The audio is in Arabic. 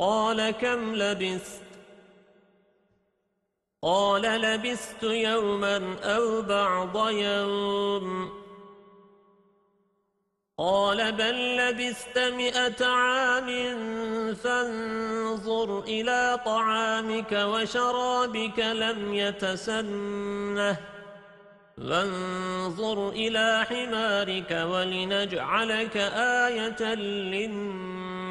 قال كم لبثت قال لبثت يوما أو بعض يوم. قال بل لبثت مئة عام فانظر إلى طعامك وشرابك لم يتسنه. وانظر إلى حمارك ولنجعلك آية للناس.